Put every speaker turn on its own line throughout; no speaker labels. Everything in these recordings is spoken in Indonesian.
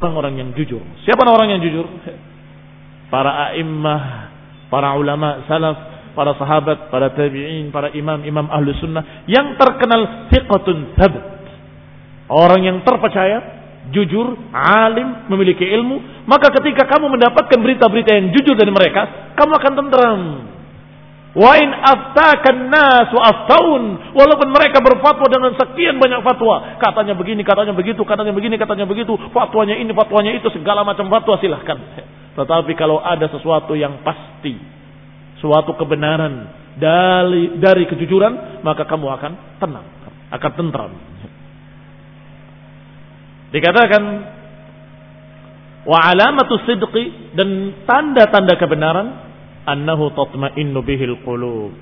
orang-orang yang jujur. Siapa orang yang jujur? Para a'immah, para ulama salaf, para sahabat, para tabi'in, para imam-imam ahlu sunnah yang terkenal thiqatun thabat. Orang yang terpercaya, jujur, alim, memiliki ilmu, maka ketika kamu mendapatkan berita-berita yang jujur dari mereka, kamu akan tenteram. Wa in aftakan nas wa aftaun. Walaupun mereka berfatwa dengan sekian banyak fatwa. Katanya begini, katanya begitu, katanya begini, katanya begitu. Fatwanya ini, fatwanya itu, segala macam fatwa silahkan. Tetapi kalau ada sesuatu yang pasti. Suatu kebenaran dari, dari kejujuran. Maka kamu akan tenang. Akan tentram. Dikatakan. Wa alamatu sidqi. Dan tanda-tanda kebenaran annahu tatma'innu bihil qulub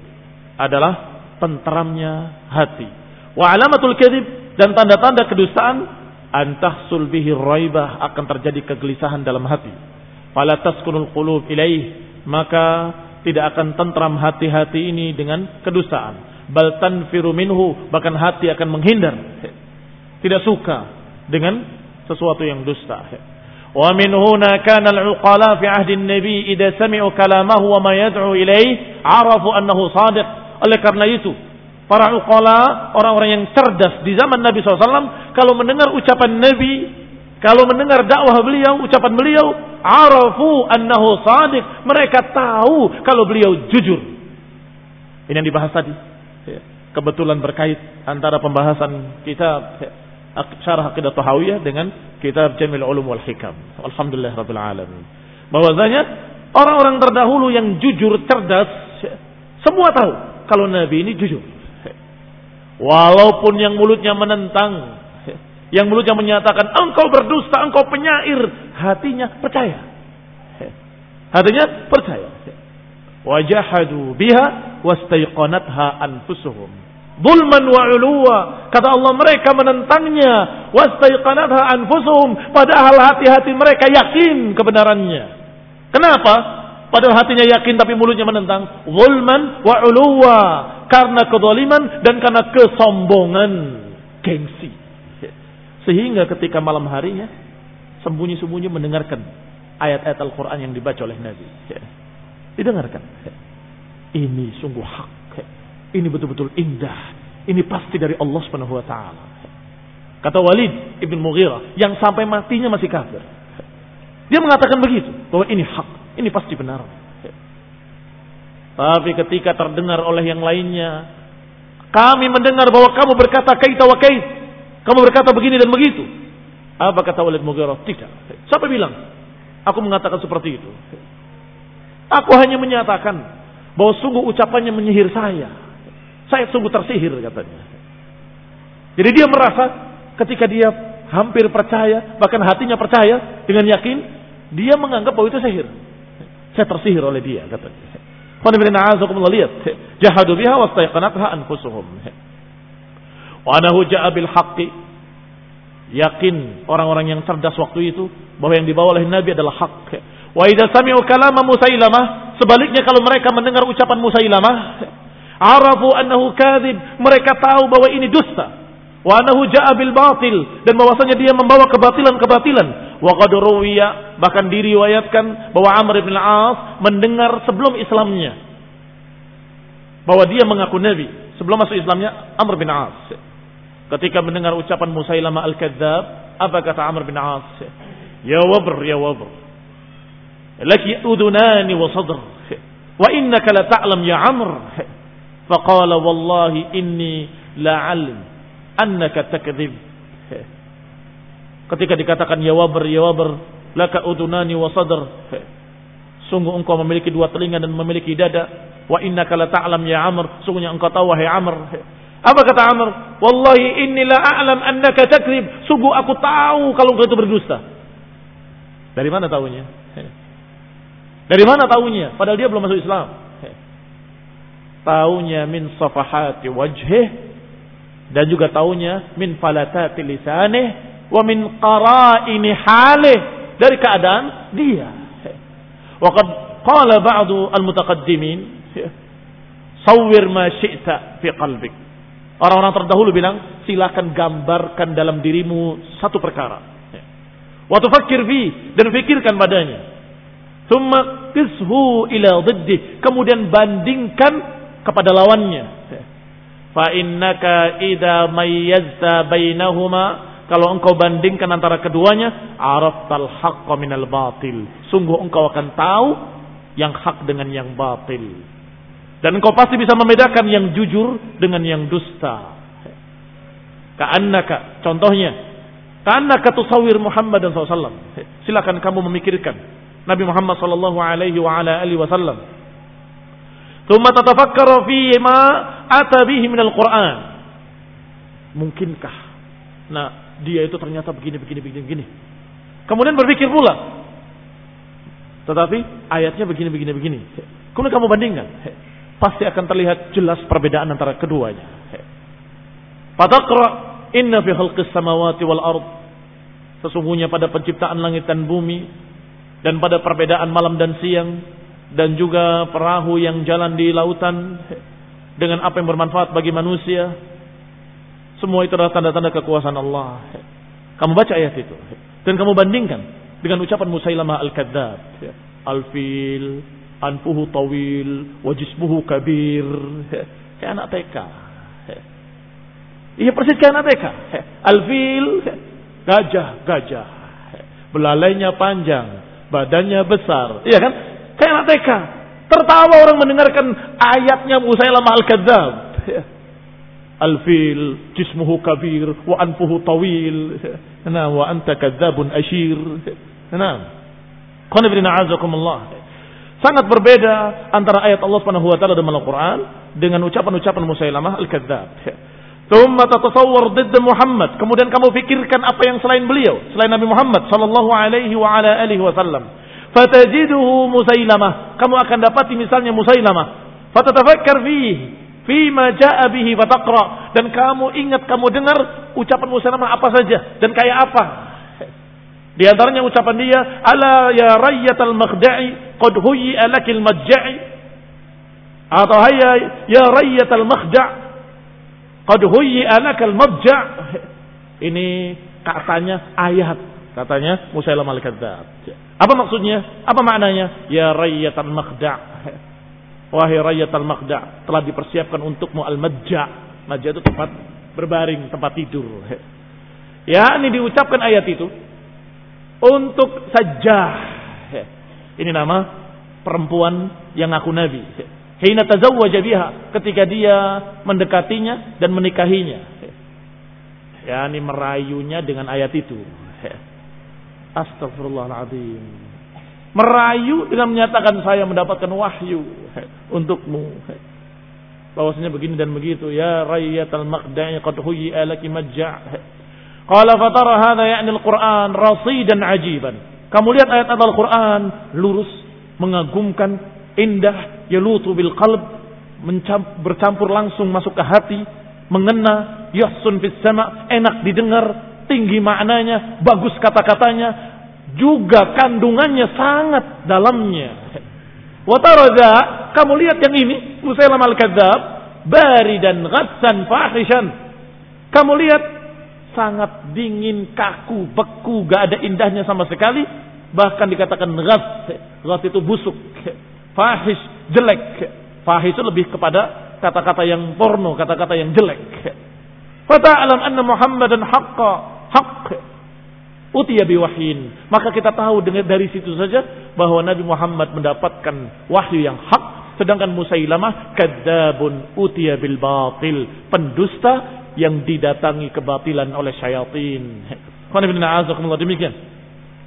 adalah tenteramnya hati. Wa alamatul kadzib dan tanda-tanda kedustaan antahsul bihi raibah akan terjadi kegelisahan dalam hati. Fala taskunul qulub ilaih maka tidak akan tentram hati-hati ini dengan kedustaan. Bal tanfiru minhu bahkan hati akan menghindar. Tidak suka dengan sesuatu yang dusta. ومن هنا كان العقلاء في عهد النبي إذا سمعوا كلامه وما يدعو إليه عرفوا أنه صادق oleh karena itu para uqala orang-orang yang cerdas di zaman Nabi SAW kalau mendengar ucapan Nabi kalau mendengar dakwah beliau ucapan beliau arafu annahu sadiq mereka tahu kalau beliau jujur ini yang dibahas tadi kebetulan berkait antara pembahasan kitab syarah akidah tahawiyah dengan kitab Jamil Ulum wal Hikam. Alhamdulillah rabbil alamin. Bahwasanya orang-orang terdahulu yang jujur, cerdas, semua tahu kalau Nabi ini jujur. Walaupun yang mulutnya menentang, yang mulutnya menyatakan engkau berdusta, engkau penyair, hatinya percaya. Hatinya percaya. Wajahadu biha wastaiqanatha anfusuhum. Bulman wa uluwa. Kata Allah mereka menentangnya. Wastaiqanatha anfusuhum. Padahal hati-hati mereka yakin kebenarannya. Kenapa? Padahal hatinya yakin tapi mulutnya menentang. Zulman wa uluwa. Karena kezaliman dan karena kesombongan. Gengsi. Sehingga ketika malam harinya. Sembunyi-sembunyi mendengarkan. Ayat-ayat Al-Quran yang dibaca oleh Nabi. Didengarkan. Ini sungguh hak ini betul-betul indah. Ini pasti dari Allah Subhanahu wa taala. Kata Walid Ibn Mughirah yang sampai matinya masih kafir. Dia mengatakan begitu, bahwa ini hak, ini pasti benar. Tapi ketika terdengar oleh yang lainnya, kami mendengar bahwa kamu berkata kaita wa kait. Kamu berkata begini dan begitu. Apa kata Walid Mughirah? Tidak. Siapa bilang? Aku mengatakan seperti itu. Aku hanya menyatakan bahwa sungguh ucapannya menyihir saya. Saya sungguh tersihir katanya. Jadi dia merasa ketika dia hampir percaya, bahkan hatinya percaya dengan yakin, dia menganggap bahwa itu sihir. Saya tersihir oleh dia katanya. lihat. Jahadu biha wastaiqanatha anfusuhum. Wa anahu ja'a bil haqqi. Yakin orang-orang yang cerdas waktu itu bahwa yang dibawa oleh Nabi adalah hak. Wa idza sami'u kalama Musailamah, sebaliknya kalau mereka mendengar ucapan Musailamah, Arafu annahu kadhib. Mereka tahu bahwa ini dusta. Wa annahu ja'a bil batil. Dan bahwasanya dia membawa kebatilan-kebatilan. Wa qad ruwiya. Bahkan diriwayatkan bahwa Amr bin Al-As mendengar sebelum Islamnya. Bahwa dia mengaku Nabi. Sebelum masuk Islamnya Amr bin Al-As. Ketika mendengar ucapan Musailama al-Kadzab. Apa kata Amr bin Al-As? Ya wabr, ya wabr. Laki udunani wa sadr. Wa innaka la ta'lam ya Amr. Faqala wallahi inni la'alim annaka takdzib. Ketika dikatakan ya wabar ya wabar laka udunani wa sadr. Sungguh engkau memiliki dua telinga dan memiliki dada. Wa innaka la ta'lam ya Amr. Sungguhnya engkau tahu wahai Amr. Apa kata Amr? Wallahi inni la a'lam annaka takdzib. Sungguh aku tahu kalau engkau itu berdusta. Dari mana tahunya? Dari mana tahunya? Padahal dia belum masuk Islam taunya min safahati wajhih dan juga taunya min falatati lisanih wa min qara'ini halih dari keadaan dia. Wa qad qala ba'du al-mutaqaddimin sawwir ma syi'ta fi qalbik. Orang-orang terdahulu bilang silakan gambarkan dalam dirimu satu perkara. Wa tufakkir fi dan fikirkan padanya. Kemudian bandingkan kepada lawannya. Fa innaka idza mayyazta bainahuma kalau engkau bandingkan antara keduanya, araftal haqqa minal batil. Sungguh engkau akan tahu yang hak dengan yang batil. Dan engkau pasti bisa membedakan yang jujur dengan yang dusta. Ka'annaka, contohnya. Ka'annaka tusawir Muhammad dan SAW. Silakan kamu memikirkan. Nabi Muhammad sallallahu alaihi wa ala alihi wasallam. Thumma tatafakkar fi ma ata bihi minal Qur'an. Mungkinkah? Nah, dia itu ternyata begini begini begini begini. Kemudian berpikir pula. Tetapi ayatnya begini begini begini. Kemudian kamu bandingkan pasti akan terlihat jelas perbedaan antara keduanya. Fataqra inna fi khalqis samawati wal ard. Sesungguhnya pada penciptaan langit dan bumi dan pada perbedaan malam dan siang dan juga perahu yang jalan di lautan dengan apa yang bermanfaat bagi manusia. Semua itu adalah tanda-tanda kekuasaan Allah. Kamu baca ayat itu dan kamu bandingkan dengan ucapan Musailamah al-Kadzdzab. Al-fil, anfuhu tawil, wajismuhu kabir. Kayak anak TK. Iya persis kayak anak TK. Alfil, gajah, gajah. Belalainya panjang, badannya besar. Iya kan? Kayak anak TK. Tertawa orang mendengarkan ayatnya Musailamah al-Kadzab. Alfil, jismuhu kabir, wa anfuhu tawil. Nah, wa anta kadzabun ashir. Nah. Ibn a'azakumullah. Sangat berbeda antara ayat Allah Subhanahu wa taala dalam Al-Qur'an dengan ucapan-ucapan Musailamah al-Kadzdzab. Tsumma tatasawwar didd Muhammad. Kemudian kamu pikirkan apa yang selain beliau, selain Nabi Muhammad sallallahu alaihi wa ala alihi wasallam. Fatajiduhu Musailamah. Kamu akan dapati misalnya Musailamah. Fatatafakkar fihi ma jaa bihi fataqra dan kamu ingat kamu dengar ucapan Musailamah apa saja dan kayak apa di antaranya ucapan dia, "Ala ya rayyatal makhda'i qad huyya lakil majja'i." Atau hayya ya rayyatal makhda' qad huyya lakal majja'. Ini katanya ayat, katanya Musailamah al-Kadzdzab. Apa maksudnya? Apa maknanya? Ya rayyatal makhda'. Wahai rayyatal makhda', telah dipersiapkan untukmu al-majja'. Majja' itu tempat berbaring, tempat tidur. Ya, ini diucapkan ayat itu untuk sajah. Ini nama perempuan yang aku nabi. Hina tazawwaja biha ketika dia mendekatinya dan menikahinya. Ya, ini merayunya dengan ayat itu. Astagfirullahaladzim. Merayu dengan menyatakan saya mendapatkan wahyu untukmu. Bahwasanya begini dan begitu. Ya rayyatal maqda'i qad huyya laki majja' Qala fatara hadha ya'ni al-Qur'an rasidan ajiban. Kamu lihat ayat Al-Qur'an lurus, mengagumkan, indah, yalutu bil qalb, bercampur langsung masuk ke hati, mengena, yahsun fis sama, enak didengar, tinggi maknanya, bagus kata-katanya, juga kandungannya sangat dalamnya. Wataradha, kamu lihat yang ini, Musailam al-Kadzab, bari dan ghassan fahishan. Kamu lihat sangat dingin, kaku, beku, gak ada indahnya sama sekali. Bahkan dikatakan ghas, ghas itu busuk, fahish, jelek. Fahish itu lebih kepada kata-kata yang porno, kata-kata yang jelek. Fata'alam anna Muhammadan haqqa, haqq. Utiya biwahyin. Maka kita tahu dengan dari situ saja bahwa Nabi Muhammad mendapatkan wahyu yang hak. Sedangkan Musailamah kadzabun utiya bil batil. Pendusta yang didatangi kebatilan oleh syaitan. Demikian.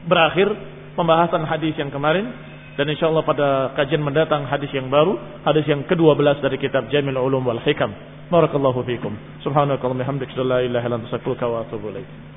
Berakhir pembahasan hadis yang kemarin dan insya Allah pada kajian mendatang hadis yang baru, hadis yang ke-12 dari kitab Jamil Ulum wal Hikam. Barakallahu fiikum. Subhanakallahumma hamdaka la ilaha illa anta astaghfiruka wa atubu ilaik.